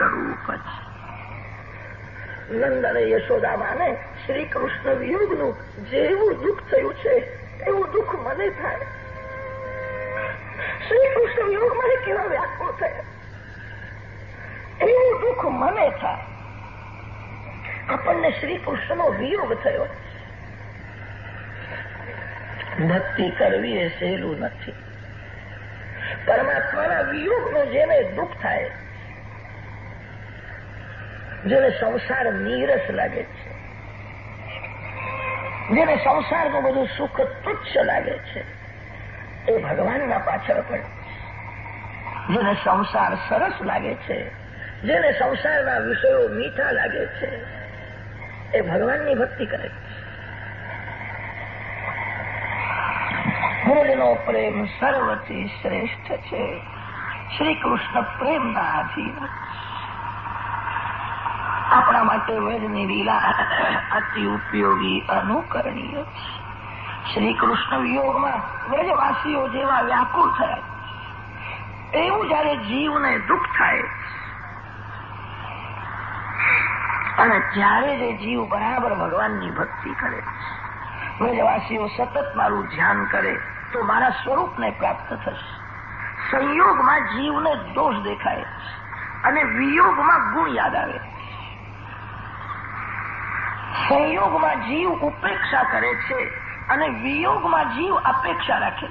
સ્વરૂપ જ નંદ અને યશોદામાને શ્રી કૃષ્ણ વિયોગનું જેવું દુઃખ થયું છે, એવું દુઃખ મને થાય. શ્રી કૃષ્ણ વિયોગ મને કેવા વ્યાકુળ થયા? એવું દુઃખ મને થાય. આપણને શ્રી કૃષ્ણનો વિયોગ થયો. ભક્તિ કરવી એ સહેલું નથી. પરમાત્માના વિયોગનો જેને દુઃખ થાય જેને સંસાર નીરસ લાગે છે. જેને સંસારનું બધું સુખ તુચ્છ લાગે છે. એ ભગવાનના પાછળ પડે જેને સંસાર સરસ લાગે છે, જેને સંસારના વિષયો મીઠા લાગે છે, એ ભગવાનની ભક્તિ કરે છે. ગુરુનો પ્રેમ સર્વથી શ્રેષ્ઠ છે. શ્રી કૃષ્ણ પ્રેમના આધીન આપણા માટે વેદની લીલા, અતિ ઉપયોગી, અનુકરણીય શ્રી કૃષ્ણ વિયોગમાં વેદવાસીઓ જેવા વ્યાકુળ થયા એવું જયારે જીવને દુઃખ થાય, અને જ્યારે જે જીવ બરાબર ભગવાનની ભક્તિ કરે વેદવાસીઓ સતત મારું ધ્યાન કરે, તો મારા સ્વરૂપને પ્રાપ્ત થશે. સંયોગમાં જીવને દોષ દેખાય અને વિયોગમાં ગુણ યાદ આવે સંયોગમાં જીવ ઉપેક્ષા કરે છે અને વિયોગમાં જીવ અપેક્ષા રાખે.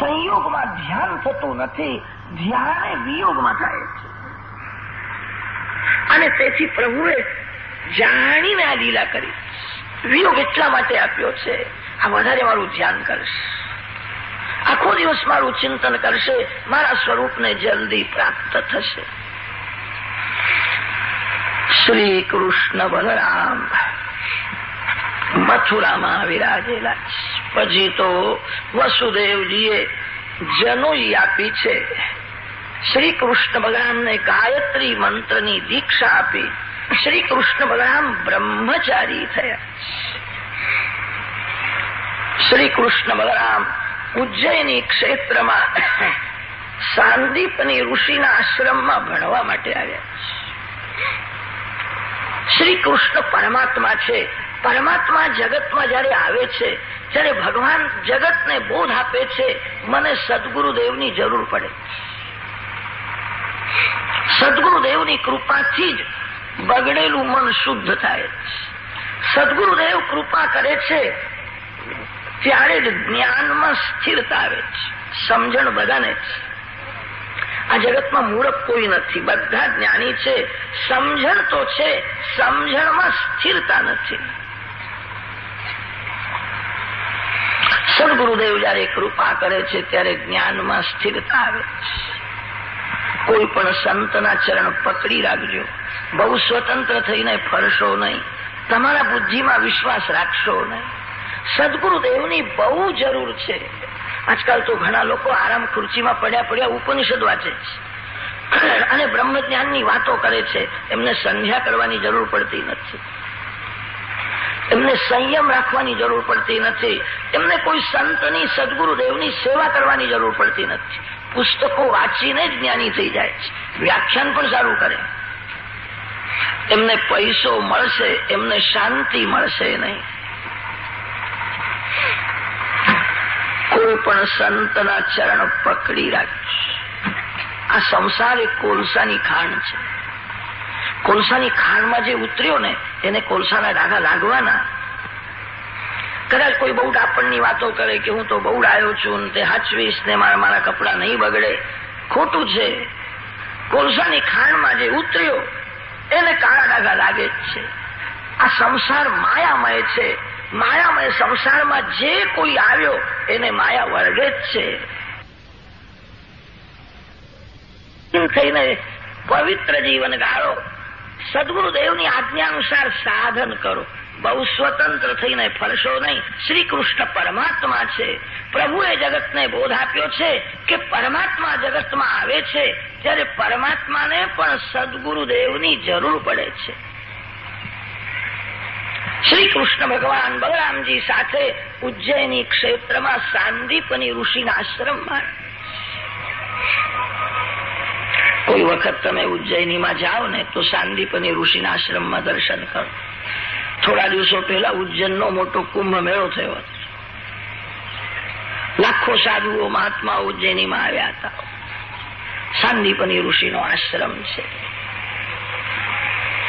સંયોગમાં ધ્યાન થતું નથી, ધ્યાને વિયોગમાં થાય છે. અને તેથી પ્રભુએ જાણીને આ લીલા કરી. વિયોગ એટલા માટે આપ્યો છે, આ વધારે મારું ધ્યાન કરશે. આખો દિવસ મારું ચિંતન કરશે, મારા સ્વરૂપને જલ્દી પ્રાપ્ત થશે. શ્રી કૃષ્ણ બલરામ. મથુરામાં વિરાજેલા પછી તો વસુદેવજીએ જનોઈ આપી છે. શ્રી કૃષ્ણ ભગવાનને ગાયત્રી મંત્રની દીક્ષા આપી. શ્રી કૃષ્ણ ભગવાન બ્રહ્મચારી થયા. શ્રી કૃષ્ણ બલરામ ઉજ્જૈની ક્ષેત્રમાં સાંદીપની ઋષિના આશ્રમમાં ભણવા માટે આવ્યા. શ્રી કૃષ્ણ પરમાત્મા છે. પરમાત્મા જગતમાં જયારે આવે છે, ત્યારે ભગવાન જગતને બોધ આપે છે. મને સદગુરુદેવની જરૂર પડે. સદગુરુદેવની કૃપાથી જ બગડેલું મન શુદ્ધ થાય. સદગુરુદેવ કૃપા કરે છે, ત્યારે જ જ્ઞાનમાં સ્થિરતા આવે છે. સમજણ બધાને છે. આ જગતમાં મૂર્ખ કોઈ નથી. બધા જ્ઞાની છે. સમજણ તો છે. સમજણમાં સ્થિરતા નથી. સદગુરુદેવ જયારે કૃપા કરે છે, ત્યારે જ્ઞાનમાં સ્થિરતા આવે કોઈ પણ સંતના ચરણ પકડી રાખજો. બહુ સ્વતંત્ર થઈને ફરશો નહીં. તમારા બુદ્ધિમાં વિશ્વાસ રાખશો નહીં. સદગુરુદેવની બહુ જરૂર છે. આજકાલ તો ઘણા લોકો આરામ ખુરશીમાં પડ્યા પડ્યા ઉપનિષદ વાંચે છે. અને બ્રહ્મ જ્ઞાનની વાતો કરે છે. એમને સંધ્યા કરવાની જરૂર પડતી નથી. એમને સંયમ રાખવાની જરૂર પડતી નથી. એમને કોઈ સંતની, સદગુરુદેવની સેવા કરવાની જરૂર પડતી નથી. પુસ્તકો વાંચીને જ જ્ઞાની થઈ જાય છે. વ્યાખ્યાન પણ સારું કરે. એમને પૈસો મળશે, એમને શાંતિ મળશે નહીં. કોઈ પણ સંતના ચરણ પકડી રાખશે. આ સંસાર એ કોલસાની ખાણ છે. કોલસાની ખાણમાં જે ઉતર્યો ને એને કોલસાના ડાઘા લાગવાના. કદાચ કોઈ બહુ ડાપણની વાતો કરે કે હું તો બહુ ડાયો છું ને તે હાચવીશ ને મારા મારા કપડા નહીં બગડે. ખોટું છે. કોલસાની ખાણમાં જે ઉતર્યો, એને કાળા ડાઘા લાગે જ છે. આ સંસાર માયામય છે. માયામય સંસારમાં જે કોઈ આવ્યો, એને માયા વર્ગે જ છે. થઈને પવિત્ર જીવન ગાળો. સદગુરુદેવની આજ્ઞા અનુસાર સાધન કરો. બહુ સ્વતંત્ર થઈને ફરશો નહીં. શ્રી કૃષ્ણ પરમાત્મા છે. પ્રભુએ જગતને બોધ આપ્યો છે કે પરમાત્મા જગતમાં આવે છે, ત્યારે પરમાત્માને પણ સદગુરુદેવની જરૂર પડે છે. શ્રી કૃષ્ણ ભગવાન બલરામજી સાથે ઉજ્જૈની ક્ષેત્રમાં સાંદીપની ઋષિના આશ્રમમાં. કોઈ વખત તમે ઉજ્જૈનીમાં જાઓ ને તો સાંદીપની ઋષિના આશ્રમમાં દર્શન કરો. થોડા દિવસો પહેલા ઉજ્જૈનનો મોટો કુંભ મેળો થયો હતો. લાખો સાધુઓ મહાત્મા ઉજ્જૈનીમાં આવ્યા હતા. સાંદીપની ઋષિનો આશ્રમ છે.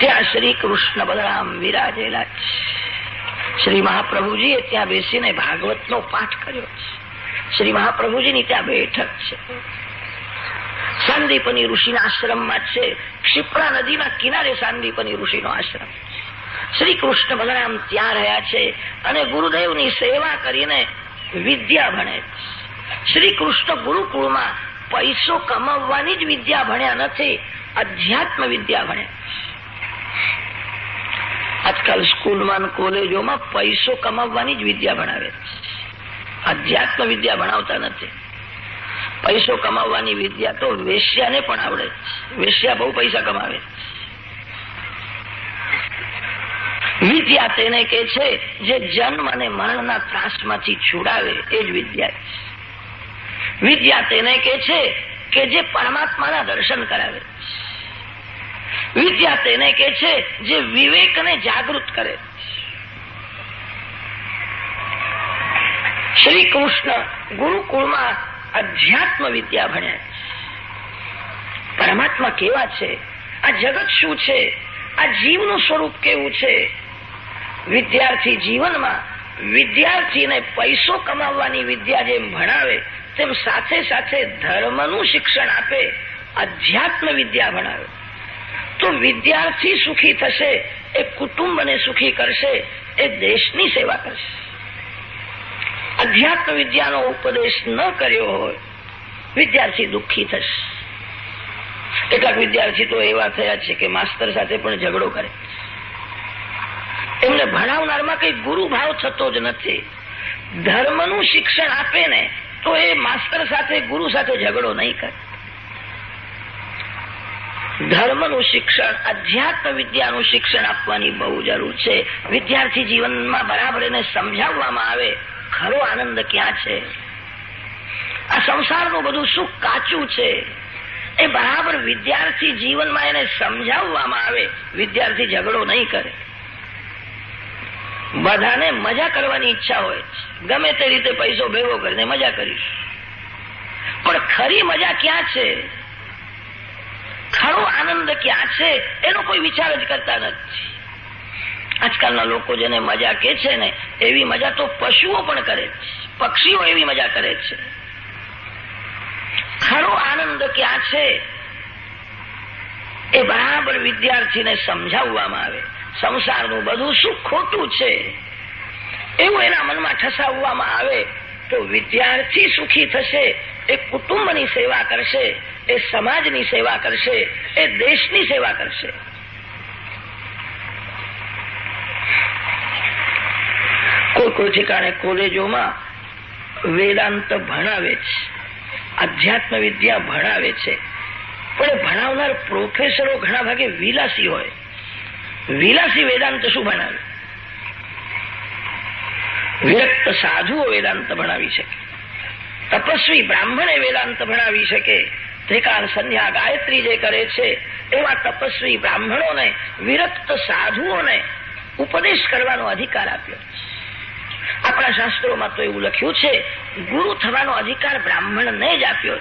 ત્યાં શ્રી કૃષ્ણ બલરામ વિરાજેલા છે. શ્રી મહાપ્રભુજીએ ત્યાં બેસીને ભાગવતનો પાઠ કર્યો છે. શ્રી મહાપ્રભુજીની ત્યાં બેઠક છે. સાંદીપની ઋષિના આશ્રમમાં છે. ક્ષિપ્રા નદીના કિનારે સાંદીપની ઋષિનો આશ્રમ શ્રી કૃષ્ણ બલરામ ત્યાં રહ્યા છે અને ગુરુદેવની સેવા કરીને વિદ્યા ભણે શ્રી કૃષ્ણ ગુરુકુળમાં પૈસો કમાવવાની જ વિદ્યા ભણ્યા નથી અધ્યાત્મ વિદ્યા ભણ્યા આજકાલ સ્કૂલમાં કોલેજોમાં પૈસો કમાવવાની જ વિદ્યા ભણાવે અધ્યાત્મ વિદ્યા ભણાવતા નથી. પૈસો કમાવવાની વિદ્યા તો વેશ્યાને પણ આવડે વેશ્યા બહુ પૈસા કમાવે વિદ્યા તેને કે છે જે જન્મ અને મરણના ત્રાસમાંથી છોડાવે એ જ વિદ્યા વિદ્યા તેને કે છે કે જે પરમાત્માના દર્શન કરાવે વિદ્યા તેને કે છે, જે વિવેકને જાગૃત કરે. શ્રી કૃષ્ણ ગુરુકુળમાં અધ્યાત્મ વિદ્યા ભણ્યા પરમાત્મા કેવા છે? આ જગત શું છે? આ જીવનું સ્વરૂપ કેવું છે? વિદ્યાર્થી જીવનમાં વિદ્યાર્થીને પૈસો કમાવવાની વિદ્યા જેમ ભણાવે, તેમ સાથે સાથે ધર્મનું શિક્ષણ આપે, અધ્યાત્મ વિદ્યા ભણાવે. તો વિદ્યાર્થી સુખી થશે, એ કુટુંબને સુખી કરશે, એ દેશની સેવા કરશે. અધ્યાત્મ વિદ્યાનો ઉપદેશ ન કર્યો હોય, વિદ્યાર્થી દુઃખી થશે. કેટલાક વિદ્યાર્થી તો એવા થયા છે કે માસ્તર સાથે પણ ઝઘડો કરે. એમને ભણાવનારમાં કઈ ગુરુ ભાવ થતો જ નથી. ધર્મનું શિક્ષણ આપે ને, તો એ માસ્તર સાથે, ગુરુ સાથે ઝઘડો નહીં કરે. ધર્મનું શિક્ષણ અધ્યાત્મ વિદ્યાનું શિક્ષણ આપવાની બહુ જરૂર છે. વિદ્યાર્થી જીવનમાં બરાબર એને સમજાવવામાં આવે. ખરો આનંદ ક્યાં છે? આ સંસારનું બધું સુખ કાચું છે. એ બરાબર વિદ્યાર્થી જીવનમાં એને સમજાવવામાં આવે. વિદ્યાર્થી ઝઘડો નહીં કરે. બધાને મજા કરવાની ઈચ્છા હોય ગમે તે રીતે પૈસો ભેગો કરીને મજા કરીશ. પણ ખરી મજા ક્યાં છે? ખરો આનંદ ક્યાં છે, એનો કોઈ વિચાર જ કરતા નથી. આજકાલના લોકો જેને મજા કે છે ને, એવી મજા તો પશુઓ પણ કરે છે. પક્ષીઓ એવી મજા કરે છે. ખરો આનંદ ક્યાં છે, એ બરાબર વિદ્યાર્થીને સમજાવવામાં આવે. સંસારનું બધું શું ખોટું છે. એવું એના મનમાં ઠસાવવામાં આવે તો વિદ્યાર્થી સુખી થશે, એ કુટુંબની સેવા કરશે, એ સમાજની સેવા કરશે, એ દેશની સેવા કરશે. કોઈ કોઈ ઠેકાણે કોલેજોમાં વેદાંત ભણાવે છે અધ્યાત્મ વિદ્યા ભણાવે છે, પણ ભણાવનાર પ્રોફેસરો ઘણા ભાગે વિલાસી હોય. વિલાસી વેદાંત શું ભણાવે? વિરક્ત સાધુઓ વેદાંત ભણાવી શકે. તપસ્વી બ્રાહ્મણે વેદાંત ભણાવી શકે. ત્રિકાળ સંધ્યા ગાયત્રી જે કરે છે, એવા તપસ્વી બ્રાહ્મણોને, વિરક્ત સાધુઓને ઉપદેશ કરવાનો અધિકાર આપ્યો. આપણા શાસ્ત્રોમાં તો એવું લખ્યું છે, ગુરુ થવાનો અધિકાર બ્રાહ્મણને જ આપ્યો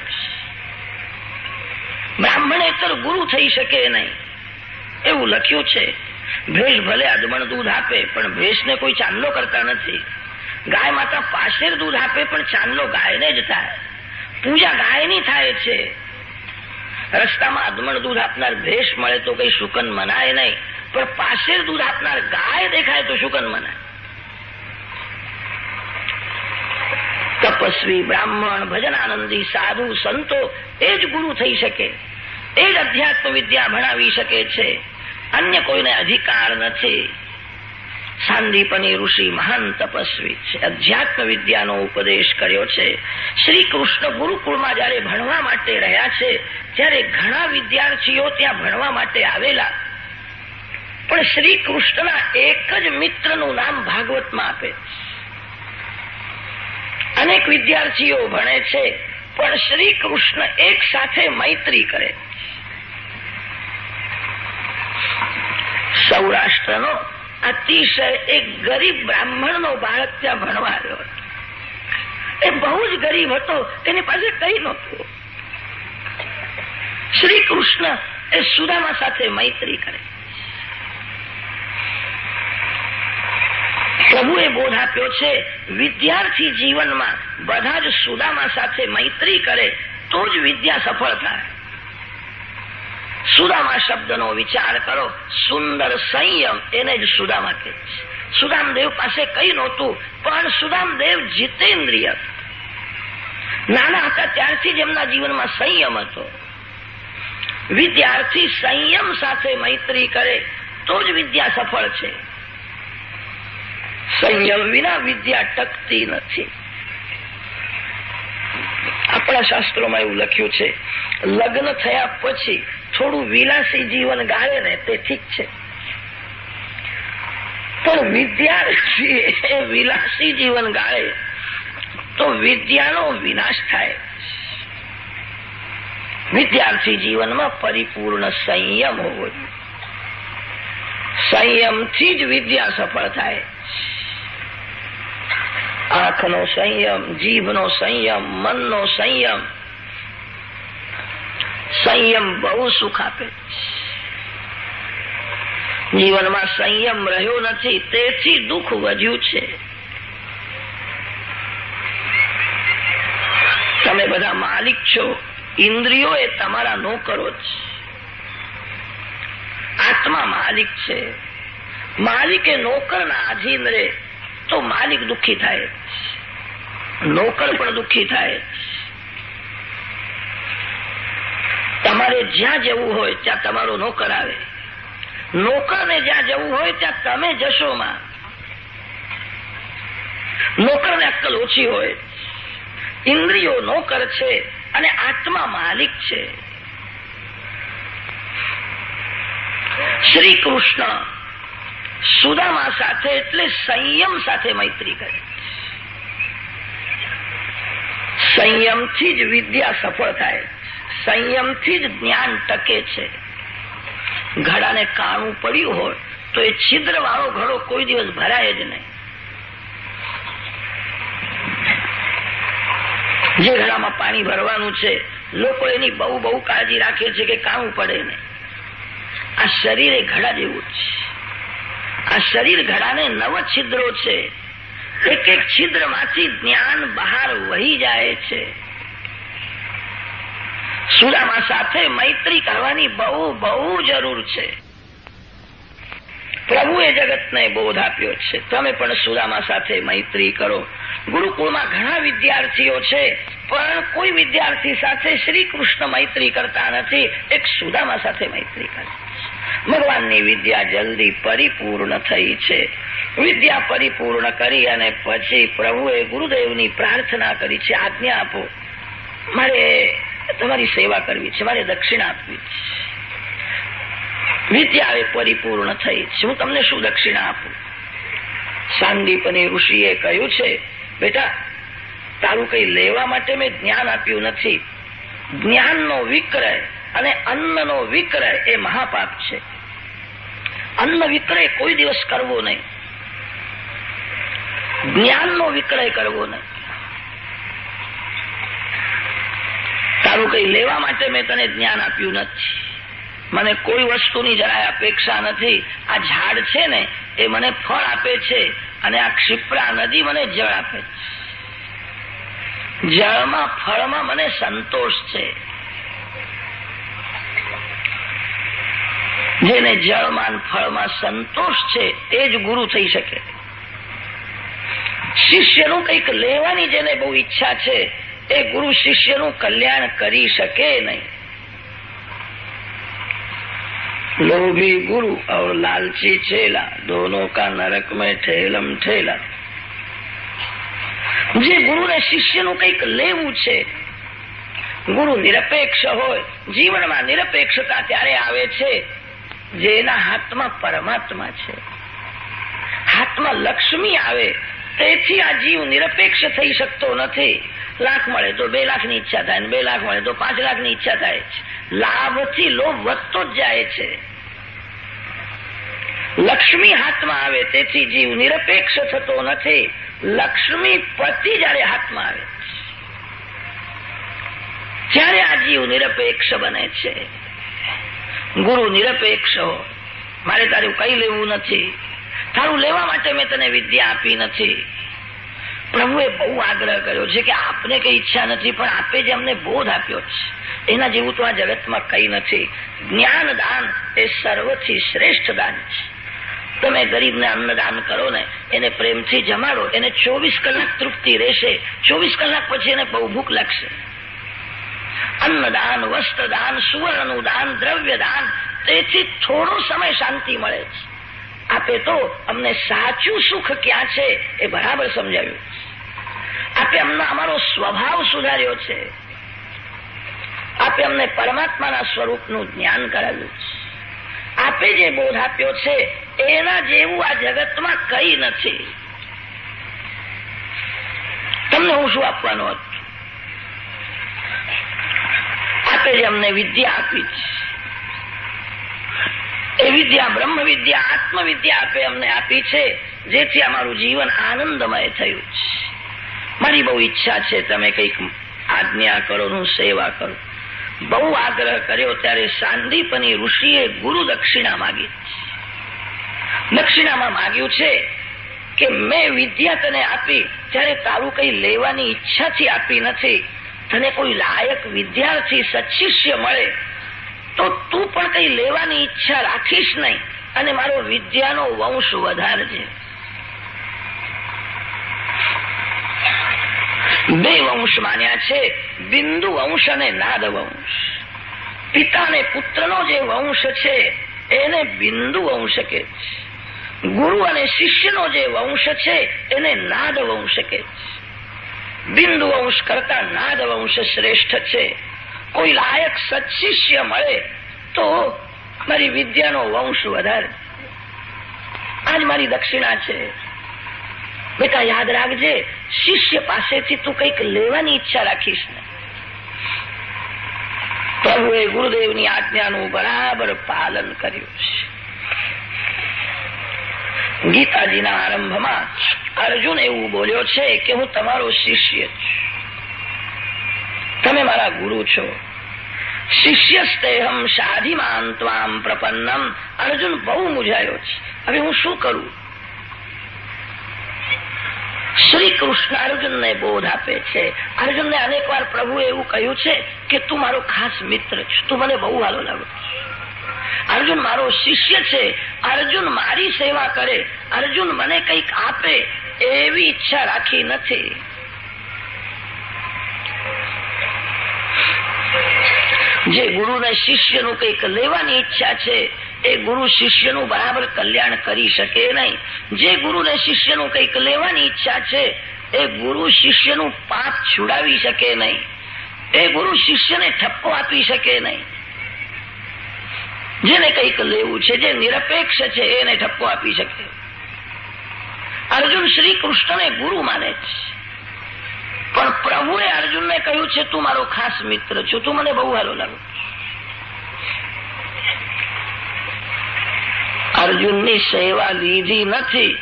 બ્રાહ્મણ એકર ગુરુ થઈ શકે નહીં. એવું લખ્યું છે ભેષ ભલે અદમણ દૂધ આપે, પણ ભેષને કોઈ ચાંદલો કરતા નથી. ગાય માતા પાછેર દૂધ આપે, પણ ચાંદલો ગાયને જ થાય. પૂજા ગાયની થાય છે. રસ્તામાં અદમણ દૂધ આપનાર ભેષ મળે તો કઈ શુકન મનાય નહીં. પણ પાસે દૂધ આપનાર ગાય દેખાય તો શુકન મનાય. તપસ્વી, બ્રાહ્મણ, ભજનાનંદી, સાધુ, સંતો, એ જ ગુરુ થઈ શકે. એ જ અધ્યાત્મ વિદ્યા ભણાવી શકે છે. અન્ય કોઈને અધિકાર નથી. સાંદીપની ઋષિ મહાન તપસ્વી છે. અધ્યાત્મ વિદ્યાનો ઉપદેશ કર્યો છે. શ્રી કૃષ્ણ ગુરુકુળમાં જ્યારે ભણવા માટે રહ્યા છે, ત્યારે ઘણા વિદ્યાર્થીઓ ત્યાં ભણવા માટે આવેલા. પણ શ્રી કૃષ્ણના એક જ મિત્રનું નામ ભાગવતમાં આપે અનેક વિદ્યાર્થીઓ ભણે છે, પણ શ્રી કૃષ્ણ એક સાથે મૈત્રી કરે સૌરાષ્ટ્રનો અતિશય એક ગરીબ બ્રાહ્મણનો બાળક ત્યાં ભણવા આવ્યો એ બહુ જ ગરીબ હતો એની પાસે કઈ નહોતું. શ્રી કૃષ્ણ એ સુદામા સાથે મૈત્રી કરે. પ્રભુએ બોધ આપ્યો છે, વિદ્યાર્થી જીવનમાં બધા જ સુદામા સાથે મૈત્રી કરે, તો જ વિદ્યા સફળ થાય. સુદામા શબ્દનો વિચાર કરો. સુંદર સંયમ એને જ સુદામા કહે છે. સુદામદેવ પાસે કઈ નહોતું, પણ સુદામદેવ જીતેન્દ્રિય. નાના હતા ત્યારથી જ એમના જીવનમાં સંયમ હતો. વિદ્યાર્થી સંયમ સાથે મૈત્રી કરે, તો જ વિદ્યા સફળ છે. સંયમ વિના વિદ્યા ટકતી નથી. આપણા શાસ્ત્રોમાં એવું લખ્યું છે, લગ્ન થયા પછી થોડું વિલાસી જીવન ગાળે ને તે ઠીક છે. પણ વિદ્યાર્થી વિલાસી જીવન ગાળે તો વિદ્યાનો વિનાશ થાય. વિદ્યાર્થી જીવનમાં પરિપૂર્ણ સંયમ હોવો સંયમથી જ વિદ્યા સફળ થાય. આંખનો સંયમ, જીભનો સંયમ, મનનો સંયમ સંયમ બહુ સુખ આપે જીવનમાં સંયમ રહ્યો નથી, તેથી દુઃખ વધ્યું છે. તમે બધા માલિક છો ઇન્દ્રિયો એ તમારા નોકરો જ આત્મા માલિક છે. માલિકે નોકરના આધીન રહે, તો માલિક દુઃખી થાય નોકર પણ દુઃખી થાય તમારે જ્યાં જવું હોય ત્યાં તમારો નોકર આવે. નોકરને જ્યાં જવું હોય ત્યાં તમે જશો માં. નોકરને અક્કલ ઓછી હોય. ઇન્દ્રિયો નોકર છે અને આત્મા માલિક છે. શ્રી કૃષ્ણ સુદામા સાથે એટલે સંયમ સાથે મૈત્રી કરે. સંયમથી જ વિદ્યા સફળ થાય. સંયમથી જ જ્ઞાન ટકે છે. ઘડાને કાણું પડ્યું હોય તો એ છિદ્ર વાળો ઘડો કોઈ દિવસ ભરાય જ નહીં. જે ઘડામાં પાણી ભરવાનું છે, લોકો એની બહુ બહુ કાળજી રાખે છે કે કાણું પડે નહીં. આ શરીર એ ઘડા જેવું છે. આ શરીર ઘડાને નવ છિદ્રો છે. એક એક છિદ્રમાંથી જ્ઞાન બહાર વહી જાય છે. સુદામા સાથે મૈત્રી કરવાની બહુ બહુ જરૂર છે. પ્રભુએ જગતને બોધ આપ્યો છે. તમે પણ સુદામા સાથે મૈત્રી કરો. ગુરુકુળમાં ઘણા વિદ્યાર્થીઓ છે, પણ કોઈ વિદ્યાર્થી સાથે શ્રી કૃષ્ણ મૈત્રી કરતા નથી. એક સુદામા સાથે મૈત્રી કરે ભગવાનની વિદ્યા જલ્દી પરિપૂર્ણ થઈ છે. વિદ્યા પરિપૂર્ણ કરી અને પછી પ્રભુએ ગુરુદેવની પ્રાર્થના કરી છે. આજ્ઞા આપો. મારે તમારી સેવા કરવી છે, મારે દક્ષિણા આપવી છે. વિદ્યા પરિપૂર્ણ થઈ છે. હું તમને શું દક્ષિણા આપું? સાંદીપની ઋષિએ કહ્યું છે, બેટા, તારું કઈ લેવા માટે મેં જ્ઞાન આપ્યું નથી. જ્ઞાનનો વિક્રય અને અન્નનો વિક્રય એ મહાપાપ છે. અન્ન વિક્રય કોઈ દિવસ કરવો નહીં. જ્ઞાનનો વિક્રય કરવો નહીં. તારું કઈ લેવા માટે મેં તને જ્ઞાન આપ્યું નથી. મને કોઈ વસ્તુની જરાય અપેક્ષા નથી. આ ઝાડ છે ને, એ મને ફળ આપે છે અને આ ક્ષિપ્રા નદી મને જળ આપે છે. જળમાં, ફળમાં મને સંતોષ છે. જેને જળમાં ફળમાં સંતોષ છે, તે જ ગુરુ થઈ શકે. શિષ્યનું કંઈક લેવાની જેને બહુ ઈચ્છા છે એ ગુરુ શિષ્યનું કલ્યાણ કરી શકે નહીં लोभी गुरु और लालची चेला दोनों का नरक में ठेलम ठेला જે ગુરુને શિષ્યનું કંઈક લેવું છે ગુરુ નિરપેક્ષ હોય જીવનમાં નિરપેક્ષતા ત્યારે આવે છે જેના હાથમાં પરમાત્મા છે હાથમાં લક્ષ્મી આવે તેથી આ જીવ નિરપેક્ષ થઈ શકતો નથી લાખ મળે તો બે લાખની ઈચ્છા થાય બે લાખ મળે તો પાંચ લાખની ઈચ્છા થાય લાભથી લોભ વધતો જ જાય છે. લક્ષ્મી હાથમાં આવે તેથી જીવ નિરપેક્ષ થતો નથી. લક્ષ્મી પતિ જયારે હાથમાં આવે ત્યારે આ જીવ નિરપેક્ષ બને છે. ગુરુ નિરપેક્ષ મારે તારું કઈ લેવું નથી? તારું લેવા માટે મેં તને વિદ્યા આપી નથી. પ્રભુએ બહુ આગ્રહ કર્યો છે કે આપને કઈ ઈચ્છા નથી, પણ આપે જે અમને બોધ આપ્યો છે, એના જેવું તો આ જગતમાં કઈ નથી. જ્ઞાન દાન એ સર્વથી શ્રેષ્ઠ દાન છે. તમે ગરીબને અન્નદાન કરો ને, એને પ્રેમથી જમાડો, એને ચોવીસ કલાક તૃપ્તિ રહેશે. ચોવીસ કલાક પછી એને બહુ ભૂખ લાગશે. અન્નદાન, વસ્ત્રદાન, સુવર્ણનું દાન દ્રવ્ય દાન તેથી થોડો સમય શાંતિ મળે છે. આપે તો અમને સાચું સુખ ક્યાં છે એ બરાબર સમજાવ્યું આપે અમને અમારો સ્વભાવ સુધાર્યો છે. આપે અમને પરમાત્માના સ્વરૂપનું જ્ઞાન કરાવ્યું છે. આપે જે બોધ આપ્યો છે, એના જેવું આ જગતમાં કઈ નથી. તમને હું શું આપવાનું હતું? આપે જે અમને વિદ્યા આપી છે, એ વિદ્યા બ્રહ્મ વિદ્યા આત્મવિદ્યા આપે અમને આપી છે, જેથી અમારું જીવન આનંદમય થયું છે. મારી બહુ ઈચ્છા છે તમે કંઈક આજ્ઞા કરો, હું સેવા કરું. બહુ આગ્રહ કર્યો ત્યારે સાંદીપની ઋષિએ ગુરુ દક્ષિણા માગી. દક્ષિણામાં માગ્યું છે કે મેં વિદ્યા તને આપી, ત્યારે તારું કઈ લેવાની ઈચ્છાથી આપી નથી. તને કોઈ લાયક વિદ્યાર્થી સચિષ્ય મળે, તો તું પણ કઈ લેવાની ઈચ્છા રાખીશ નહીં. અને મારો વિદ્યાનો વંશ વધારજે. બે વંશ માન્યા છે, બિંદુ વંશ અને નાદ વંશ. પિતા અને પુત્રનો જે વંશ છે, એને બિંદુ વંશ કે ગુરુ અને શિષ્યનો જે વંશ છે, એને નાદ વંશ કે બિંદુ વંશ કરતા નાદ વંશ શ્રેષ્ઠ છે. કોઈ લાયક સત્શિષ્ય મળે, તો મારી વિદ્યાનો વંશ વધારે. આજ મારી દક્ષિણા છે. બેટા યાદ રાખજે, શિષ્ય પાસેથી તું કંઈક લેવાની ઈચ્છા રાખીશ ને. પ્રભુએ ગુરુદેવની આજ્ઞાનું બરાબર પાલન કર્યું છે. ગીતાજીના આરંભમાં અર્જુન એવું બોલ્યો છે કે, હું તમારો શિષ્ય છું. તમે મારા ગુરુ છો. શિષ્યસ્તેહમ શાધિમાન ત્વામ પ્રપન્નમ. અર્જુન બહુ મૂંઝાયો છે. હવે હું શું કરું? શ્રી કૃષ્ણ અર્જુનને બોધ આપે છે. અર્જુનને અનેક વાર પ્રભુએ એવું કહ્યું છે કે તું મારો ખાસ મિત્ર છે. તું મને બહુ હાલો લાગો અર્જુન મારો શિષ્ય છે. અર્જુન મારી સેવા કરે. અર્જુન મને કંઈક આપે એવી ઈચ્છા રાખી નથી. જે ગુરુને શિષ્યનું કંઈક લેવાની ઈચ્છા છે એ ગુરુ શિષ્યનું બરાબર કલ્યાણ કરી શકે નહીં. જે ગુરુને શિષ્યનું કંઈક લેવાની ઈચ્છા છે, એ ગુરુ શિષ્યનું પાપ છુડાવી શકે નહીં. એ ગુરુ શિષ્યને ઠપકો આપી શકે નહીં. જેને કંઈક લેવું છે, જે નિરપેક્ષ છે, એને ઠપકો આપી શકે. અર્જુન શ્રી કૃષ્ણને ગુરુ માને છે. પણ પ્રભુએ અર્જુનને કહ્યું છે, તું મારો ખાસ મિત્ર છું, તું મને બહુ હાલો લાગુ અર્જુનની સેવા લીધી નથી.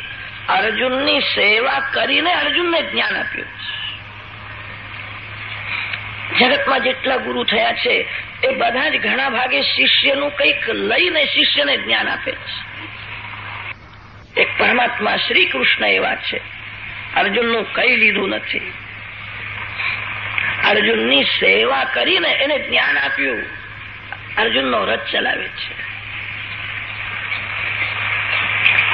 અર્જુનની સેવા કરીને અર્જુનને જ્ઞાન આપ્યું. જગતમાં જેટલા ગુરુ થયા છે, એ બધા જ ઘણા ભાગે શિષ્યનું કંઈક લઈને શિષ્યને જ્ઞાન આપે છે. એક પરમાત્મા શ્રી કૃષ્ણ એવા છે. અર્જુનનું કઈ લીધું નથી. અર્જુનની સેવા કરીને એને જ્ઞાન આપ્યું. અર્જુનનો રથ ચલાવે છે.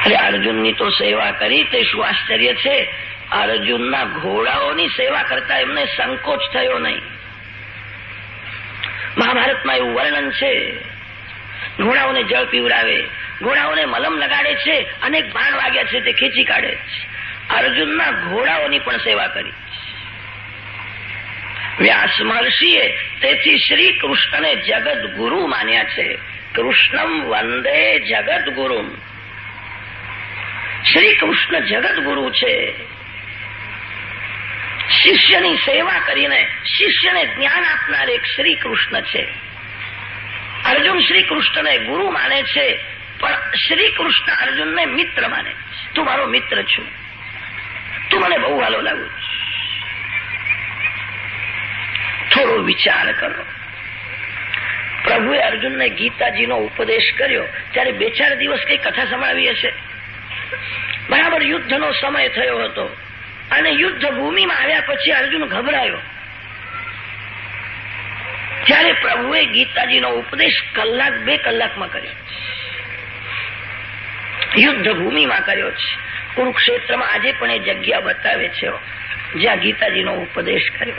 અરે અર્જુનની તો સેવા કરી, તે શું આશ્ચર્ય છે? અર્જુનના ઘોડાઓની સેવા કરતા એમને સંકોચ થયો નહીં. મહાભારતમાં એવું વર્ણન છે, ઘોડાઓને જળ પીવડાવે, ઘોડાઓને મલમ લગાડે છે, અનેક બાણ વાગ્યા છે તે ખેંચી કાઢે છે. અર્જુનના ઘોડાઓની પણ સેવા કરી. વ્યાસ મહર્ષિએ તેથી શ્રી કૃષ્ણને જગત ગુરુ માન્યા છે. કૃષ્ણમ વંદે જગત ગુરુ શ્રી કૃષ્ણ જગત ગુરુ છે. શિષ્યની સેવા કરીને શિષ્યને જ્ઞાન આપનાર એક શ્રી કૃષ્ણ છે. અર્જુન શ્રી કૃષ્ણને ગુરુ માને છે, પણ શ્રી કૃષ્ણ અર્જુનને મિત્ર માને તું મારો મિત્ર છું. તું મને બહુ વાલો લાગુ થોડો વિચાર કરો. પ્રભુએ અર્જુનને ગીતાજીનો ઉપદેશ કર્યો, ત્યારે બે ચાર દિવસ કઈ કથા સંભળાવી હશે? બરાબર યુદ્ધનો સમય થયો હતો. અને યુદ્ધ ભૂમિમાં આવ્યા પછી અર્જુન ગભરાયો. ત્યારે પ્રભુએ ગીતાજીનો ઉપદેશ કલાક બે કલાકમાં કર્યો. યુદ્ધ ભૂમિમાં કર્યો છે. કુરુક્ષેત્રમાં આજે પણ એ જગ્યા બતાવે છે. જ્યાં ગીતાજીનો ઉપદેશ કર્યો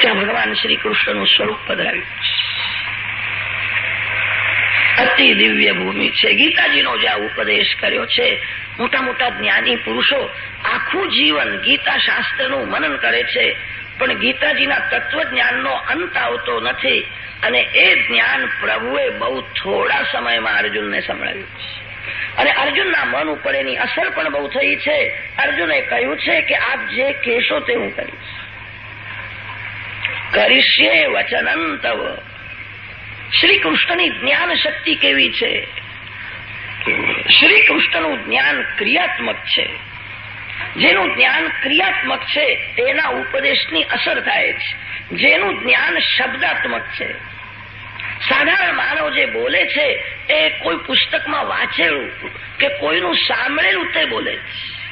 ત્યાં ભગવાન શ્રી કૃષ્ણનું સ્વરૂપ પધરાવ્યું અતિ દિવ્ય ભૂમિ છે. ગીતાજીનો જ્યાં ઉપદેશ કર્યો છે, મોટા મોટા જ્ઞાની પુરુષો આખું જીવન ગીતા શાસ્ત્રનું મનન કરે છે, પણ ગીતાજીના તત્વજ્ઞાનનો અંત આવતો નથી અને એ જ્ઞાન પ્રભુએ બહુ થોડા સમયમાં અર્જુનને સંભળાવ્યું અને અર્જુનના મન ઉપર એની અસર પણ બહુ થઈ છે. અર્જુને કહ્યું છે કે આપ જે કહેશો તે હું કરીશ. કરીશ્યે વચનંતવ. શ્રી કૃષ્ણની જ્ઞાન શક્તિ કેવી છે? શ્રી કૃષ્ણનું જ્ઞાન ક્રિયાત્મક છે. જેનું જ્ઞાન ક્રિયાત્મક છે એના ઉપદેશની અસર થાય છે. જેનું જ્ઞાન શબ્દાત્મક છે. સાધારણ માનવ જે બોલે છે, એ કોઈ પુસ્તકમાં વાંચેલું કે કોઈનું સાંભળેલું તે બોલે છે.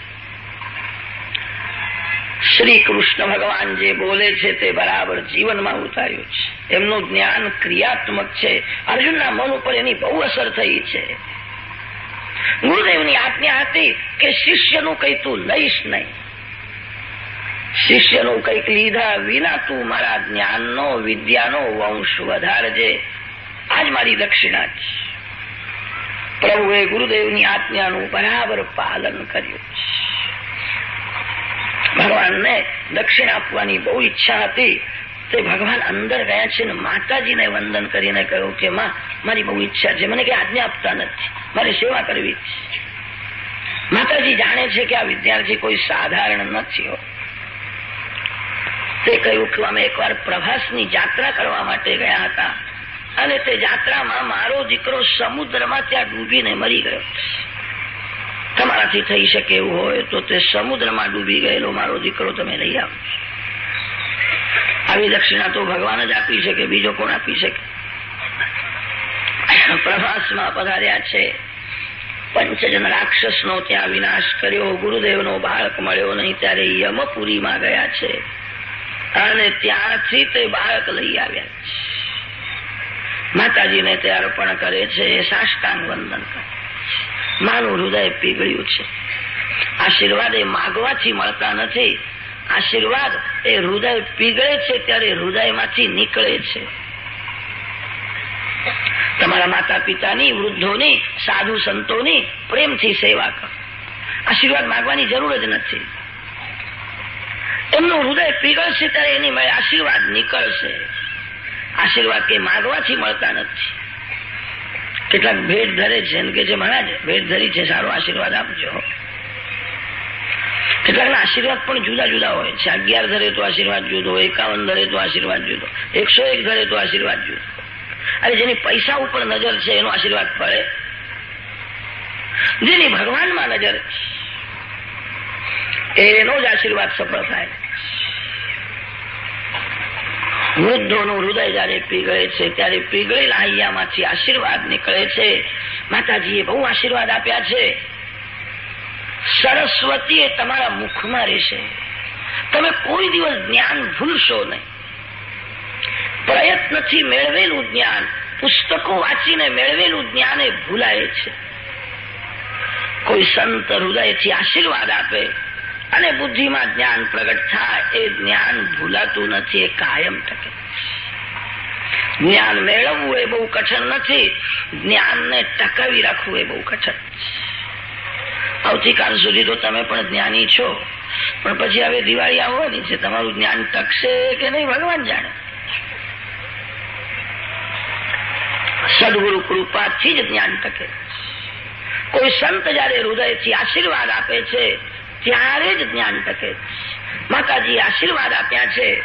શ્રી કૃષ્ણ ભગવાન જે બોલે છે, તે બરાબર જીવનમાં ઉતાર્યું છે. એમનું જ્ઞાન ક્રિયાત્મક છે. અર્જુનના મન ઉપર એની બહુ અસર થઈ છે. ગુરુદેવની આજ્ઞા હતી કે શિષ્યનું કઈ તું લઈશ નહીં. શિષ્યનું કંઈક લીધા વિના તું મારા જ્ઞાનનો, વિદ્યાનો વંશ વધારજે. આજ મારી દક્ષિણા છે. પ્રભુએ ગુરુદેવની આજ્ઞાનું બરાબર પાલન કર્યું ભગવાનને દક્ષિણ આપવાની બહુ ઈચ્છા હતી. તે ભગવાન અંદર ગયા છે ને માતાજીને વંદન કરીને કહ્યું કે, માં, મારી બહુ ઈચ્છા છે. મને કઈ આજ્ઞા આપતા નથી. મારી સેવા કરવી છે. માતાજી જાણે છે કે આ વિદ્યાર્થી કોઈ સાધારણ નથી તે કહ્યું કે, અમે એકવાર પ્રભાસની જાત્રા કરવા માટે ગયા હતા અને તે જાત્રામાં મારો દીકરો સમુદ્રમાં ત્યાં ડૂબીને મરી ગયો તમારાથી થઈ શકે એવું હોય તો તે સમુદ્રમાં ડૂબી ગયેલો મારો દીકરો તમે લઈ આવો આવી દક્ષિણા તો ભગવાન જ આપી શકે, બીજો કોણ આપી શકે? પ્રભાસમાં પધાર્યા છે. પંચજન રાક્ષસનો ત્યાં વિનાશ કર્યો, ગુરુદેવનો બાળક મળ્યો નહીં, ત્યારે યમપુરીમાં ગયા છે. અને ત્યાંથી તે બાળક લઈ આવ્યા છે. માતાજીને તે અર્પણ કરે છે સાષ્ટાંગ વંદન કરે માનું હૃદય પીગળ્યું છે. આશીર્વાદ એ માગવાથી મળતા નથી. આશીર્વાદ એ હૃદય પીગળે છે ત્યારે હૃદયમાંથી નીકળે છે. તમારા માતા પિતાની વૃદ્ધોની, સાધુ સંતોની પ્રેમથી સેવા કરો. આશીર્વાદ માગવાની જરૂર જ નથી. એમનું હૃદય પીગળશે ત્યારે એની આશીર્વાદ નીકળશે. આશીર્વાદ કે માગવાથી મળતા નથી. કેટલાક ભેટ ધરે છે કે છે, મહારાજ, ભેટ ધરી છે, સારો આશીર્વાદ આપજો. કેટલાકના આશીર્વાદ પણ જુદા જુદા હોય છે. અગિયાર ધરે તો આશીર્વાદ જુદો એકાવન ધરે તો આશીર્વાદ જુદો એકસો એક ધરે તો આશીર્વાદ જુદો અરે જેની પૈસા ઉપર નજર છે એનો આશીર્વાદ પડે જેની ભગવાનમાં નજર એનો જ આશીર્વાદ સફળ થાય. વૃદ્ધોનું હૃદય જયારે પીગળે છે, ત્યારે પીગળેલા હૈયામાંથી આશીર્વાદ નીકળે છે. માતાજીએ બહુ આશીર્વાદ આપ્યા છે. સરસ્વતી એ તમારા મુખમાં રહેશે. તમે કોઈ દિવસ જ્ઞાન ભૂલશો નહીં. પ્રયત્નથી મેળવેલું જ્ઞાન, પુસ્તકો વાંચીને મેળવેલું જ્ઞાન એ ભૂલાય છે. કોઈ સંત હૃદયથી આશીર્વાદ આપે અને બુદ્ધિમાં જ્ઞાન પ્રગટ થાય, એ જ્ઞાન ભૂલાતું નથી, એ કાયમ ટકે. જ્ઞાન મેળવવું એ બહુ કઠણ નથી. જ્ઞાનને ટકાવી રાખવું એ બહુ કઠણ આવતીકાલ સુધી તો તમે પણ જ્ઞાની છો. પણ પછી હવે દિવાળી આવવાની છે. તમારું જ્ઞાન ટકશે કે નહીં, ભગવાન જાણે. સદગુરુ કૃપાથી જ જ્ઞાન ટકે. કોઈ સંત જયારે હૃદયથી આશીર્વાદ આપે છે, ત્યારે જ જ્ઞાન ટકે. માતાજી આશીર્વાદ આપ્યા છે.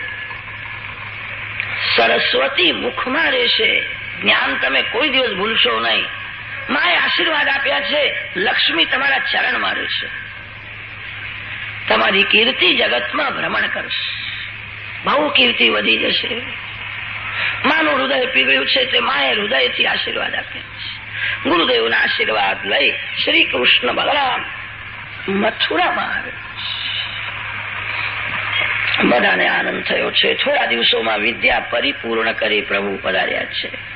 સરસ્વતી મુખમાં રહેશે. જ્ઞાન તમે કોઈ દિવસ ભૂલશો નહીં. માએ આશીર્વાદ આપ્યા છે, લક્ષ્મી તમારા ચરણમાં રહેશે. તમારી કીર્તિ જગતમાં ભ્રમણ કરશે. બહુ કીર્તિ વધી જશે. માનું હૃદય પીગળ્યું છે તે માએ હૃદયથી આશીર્વાદ આપ્યા છે. ગુરુદેવના આશીર્વાદ લઈ શ્રી કૃષ્ણ બલરામ મથુરામાં આવે બધાને આનંદ થયો છે. થોડા દિવસોમાં વિદ્યા પરિપૂર્ણ કરી પ્રભુ પધાર્યા છે.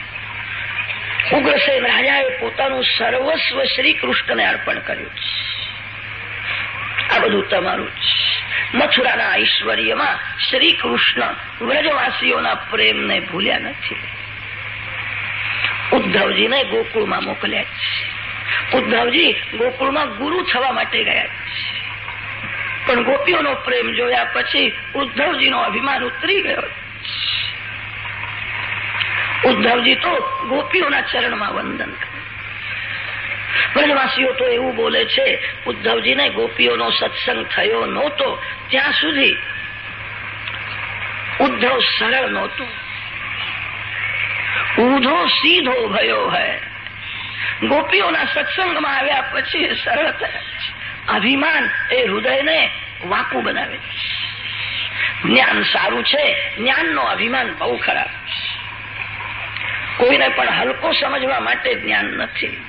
ઉગ્રસેન રાજાએ પોતાનું સર્વસ્વ શ્રી કૃષ્ણને અર્પણ કર્યું છે. આ બધું તમારું જ મથુરાના ઐશ્વર્યમાં શ્રી કૃષ્ણ વ્રજવાસીઓના પ્રેમને ભૂલ્યા નથી. ઉદ્ધવજીને ગોકુળમાં મોકલ્યા છે. ઉદ્ધવજી ગોકુળમાં ગુરુ થવા માટે ગયા છે. પણ ગોપીઓનો પ્રેમ જોયા પછી ઉદ્ધવજીનો અભિમાન ઉતરી ગયો ઉદ્ધવજી તો ગોપીઓના ચરણમાં વંદન કરે. તો એવું બોલે છે, ઉદ્ધવજીને ગોપીઓનો સત્સંગ થયો નહોતો, ત્યાં સુધી ઉદ્ધવ સરળ નહોતો. ઊંધો સીધો ભયો હૈ. ગોપીઓના સત્સંગમાં આવ્યા પછી સરળ થયા અભિમાન એ હૃદયને વાકુ બનાવે જ્ઞાન સારું છે, જ્ઞાનનો અભિમાન બહુ ખરાબ કોઈને પણ હલકો સમજવા માટે જ્ઞાન નથી.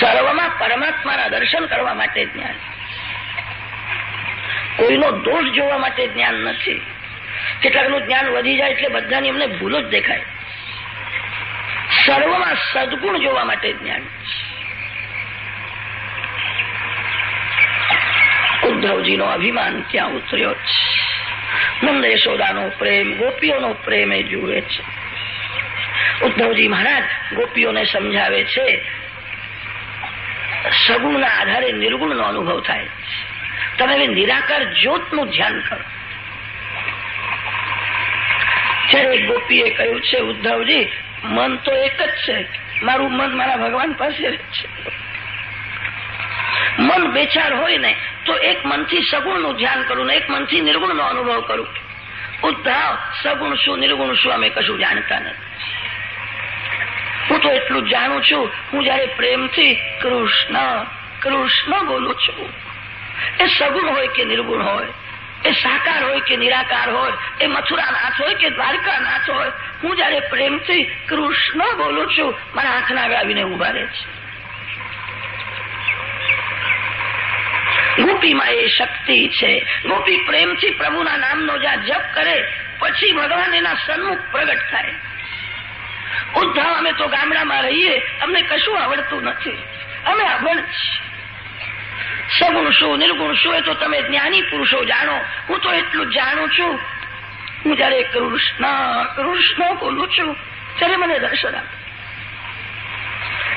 સર્વમાં પરમાત્માના દર્શન કરવા માટે જ્ઞાન. કોઈનો દોષ જોવા માટે જ્ઞાન નથી. કેટલાકનું જ્ઞાન વધી જાય એટલે બધાની એમને ભૂલો જ દેખાય. સર્વમાં સદગુણ જોવા માટે જ્ઞાન. ઉદ્ધવજીનો અભિમાન ત્યાં ઉતર્યો છે? નંદ યશોદાનો પ્રેમ, ગોપીઓનો પ્રેમ એ જુએ છે. ઉદ્ધવજી મહારાજ ગોપીઓને સમજાવે છે, સગુણના આધારે નિર્ગુણનો અનુભવ થાય તમે નિરાકાર નિરાકાર જ્યોતનું ધ્યાન કરો. ત્યારે ગોપીએ કહ્યું છે, ઉદ્ધવજી, મન તો એક જ છે. મારું મન મારા ભગવાન પાસે છે. મન બેચાર હોય ને, તો એક મનથી સગુણનું ધ્યાન કરું ને, એક મનથી નિર્ગુણનો અનુભવ કરું. ઉદ્ધવ, સગુણ શું, નિર્ગુણ શું, અમે કશું જાણતા નથી. હું તો એટલું જાણું છું, હું જયારે પ્રેમથી કૃષ્ણ કૃષ્ણ બોલું છું. એ સગુણ હોય કે નિર્ગુણ હોય, એ સાકાર હોય કે નિરાકાર હોય, એ મથુરાનાથ હોય કે દ્વારકાનાથ હોય, હું જયારે પ્રેમથી કૃષ્ણ બોલું છું, મારા આંખના આવીને ઊભા રહે છે. ગોપીમાં એ શક્તિ છે. ગોપી પ્રેમથી પ્રભુના નામનો જ્યાં જપ કરે, પછી ભગવાન એના સન્મુખ પ્રગટ થાય. ઉદ્ધવ, અમે તો ગામડામાં રહીએ, અમને કશું આવડતું નથી. અમે અભણ સગુણ શું, નિર્ગુણ શું એ તો તમે જ્ઞાની પુરુષો જાણો. હું તો એટલું જાણું છું. હું જયારે કૃષ્ણ કૃષ્ણ બોલું છું, ત્યારે મને દર્શન આપે.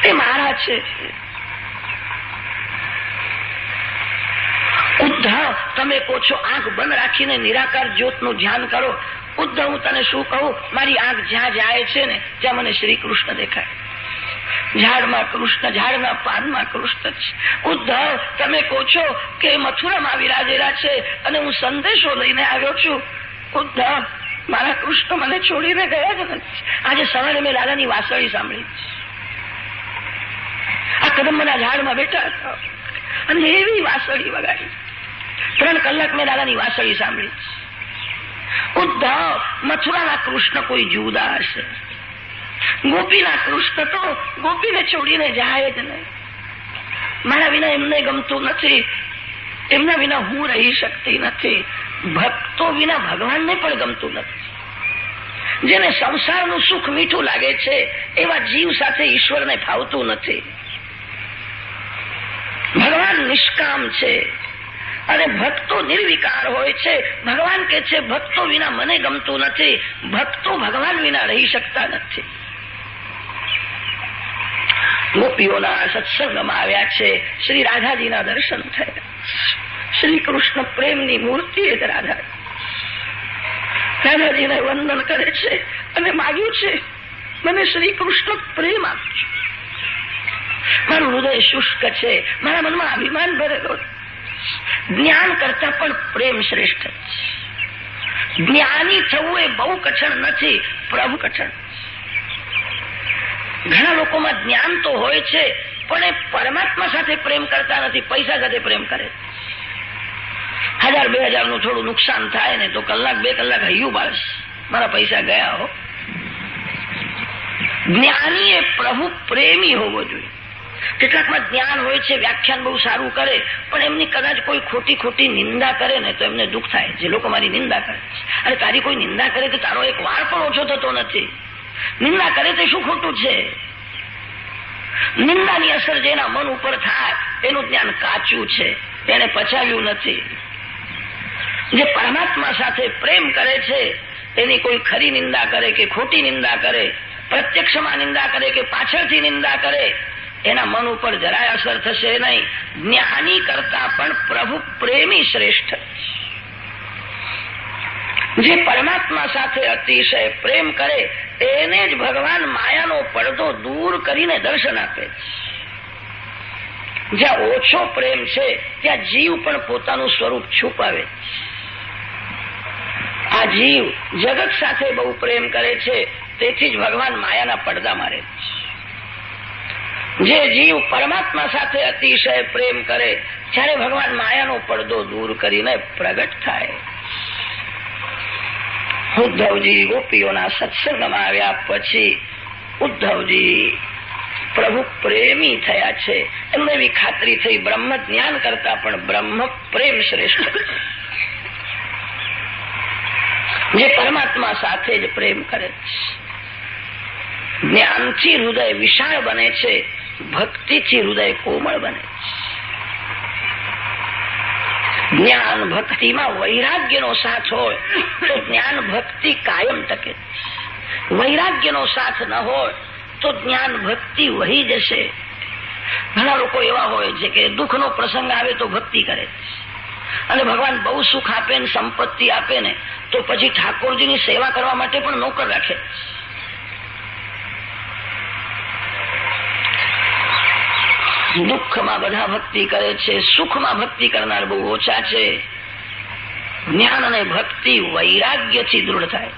એ મારા છે. ઉદ્ધવ તમે કહો આંખ બંધ રાખીને નિરાકાર જ્યોતનું ધ્યાન કરો. ઉદ્ધવ, હું તને શું કહું? મારી આંખ જ્યાં જાય છે ને, ત્યાં મને શ્રી કૃષ્ણ દેખાય. ઝાડમાં કૃષ્ણ, ઝાડના પાનમાં કૃષ્ણ છે. ઉદ્ધવ, તમે કહો છો કે મથુરામાં વિરાજેલા છે અને હું સંદેશો લઈને આવ્યો છું. ઉદ્ધવ, મારા કૃષ્ણ મને છોડીને ગયા જ નથી. આજે સવારે મેં લાલાની વાસળી સાંભળી આ કદંબના ઝાડમાં બેઠા હતા. અને એવી વાસળી વગાડી. ત્રણ કલાક મેં દાદાની વાસળી સાંભળી. ઉદ્ધવ, મથુરાના કૃષ્ણ કોઈ જુદા હશે ગોપીના કૃષ્ણ તો ગોપીને છોડીને જાય જ નહીં. મારા વિના એમને ગમતું નથી. એમના વિના હું રહી શકતી નથી. ભક્તો વિના ભગવાનને પણ ગમતું નથી. જેને સંસારનું સુખ મીઠું લાગે છે, એવા જીવ સાથે ઈશ્વરને ફાવતું નથી. ભગવાન નિષ્કામ છે. અને ભક્તો નિર્વિકાર હોય છે. ભગવાન કે છે, ભક્તો વિના મને ગમતું નથી. ભક્તો ભગવાન વિના રહી શકતા નથી. ગોપીઓના સત્સંગમાં આવ્યા છે. શ્રી રાધાજીના દર્શન થયા. શ્રી કૃષ્ણ પ્રેમની મૂર્તિ એક રાધા. રાધાજીને વંદન કરે છે અને માગ્યું છે, મને શ્રી કૃષ્ણ પ્રેમ આપજો. મારું હૃદય શુષ્ક છે. મારા મનમાં અભિમાન ભરેલો જ્ઞાન કરતા પણ પ્રેમ શ્રેષ્ઠ છે. જ્ઞાની થવું એ બહુ કઠણ નથી પ્રભુ કઠણ ઘણા લોકોમાં જ્ઞાન તો હોય છે, પણ એ પરમાત્મા સાથે પ્રેમ કરતા નથી, પૈસા સાથે પ્રેમ કરે હજાર, બે હજારનું થોડું નુકસાન થાય ને તો કલાક, બે કલાક હૈયું બાળશ. મારા પૈસા ગયા હો. જ્ઞાની એ પ્રભુ પ્રેમી હોવો જોઈએ. કેટલાકમાં જ્ઞાન હોય છે, વ્યાખ્યાન બહુ સારું કરે, પણ એમની કદાચ કોઈ ખોટી ખોટી નિંદા કરે ને તો એમને દુઃખ થાય, જે લોકો મારી નિંદા કરે અને તારી કોઈ નિંદા કરે તો તારો એક વાર પણ ઓછો થતો નથી. નિંદા કરે તે શું ખોટું છે? નિંદાની અસર જેના મન ઉપર થાય, એનું જ્ઞાન કાચું છે, એને પચાવ્યું નથી. જે પરમાત્મા સાથે પ્રેમ કરે છે, એની કોઈ ખરી નિંદા કરે કે ખોટી નિંદા કરે, પ્રત્યક્ષમાં નિંદા કરે કે પાછળથી નિંદા કરે એના મન ઉપર જરાય અસર થશે નહીં. જ્ઞાની કરતા પણ પ્રભુ પ્રેમી શ્રેષ્ઠ જે પરમાત્મા સાથે અતિશય પ્રેમ કરે એને જ ભગવાન માયાનો પડદો દૂર કરીને દર્શન આપે જ્યાં ઓછો પ્રેમ છે, ત્યાં જીવ પણ પોતાનું સ્વરૂપ છુપાવે આ જીવ જગત સાથે બહુ પ્રેમ કરે છે, તેથી જ ભગવાન માયાના પડદા મારે જે જીવ પરમાત્મા સાથે અતિશય પ્રેમ કરે ત્યારે ભગવાન માયાનો પડદો દૂર કરીને પ્રગટ થાય. ઉદ્ધવજી ગોપીઓના સત્સંગમાં આવ્યા પછી ઉદ્ધવજી પ્રભુ પ્રેમી થયા છે. એમને એવી ખાતરી થઈ, બ્રહ્મ જ્ઞાન કરતા પણ બ્રહ્મ પ્રેમ શ્રેષ્ઠ. જે પરમાત્મા સાથે જ પ્રેમ કરે છે. જ્ઞાનથી હૃદય વિશાળ બને છે. ભક્તિથી હૃદય કોમળ બને જ્ઞાન ભક્તિમાં વૈરાગ્યનો સાથ હોય તો જ્ઞાન ભક્તિ કાયમ ટકે વૈરાગ્યનો સાથ ન હોય તો જ્ઞાન ભક્તિ વહી જશે. ઘણા લોકો એવા હોય છે કે દુઃખનો પ્રસંગ આવે તો ભક્તિ કરે અને ભગવાન બહુ સુખ આપે ને સંપત્તિ આપે ને તો પછી ઠાકોરજીની સેવા કરવા માટે પણ નોકર રાખે દુઃખમાં બધા ભક્તિ કરે છે, સુખમાં ભક્તિ કરનાર બહુ ઓછા છે. જ્ઞાન અને ભક્તિ વૈરાગ્યથી દૃઢ થાય.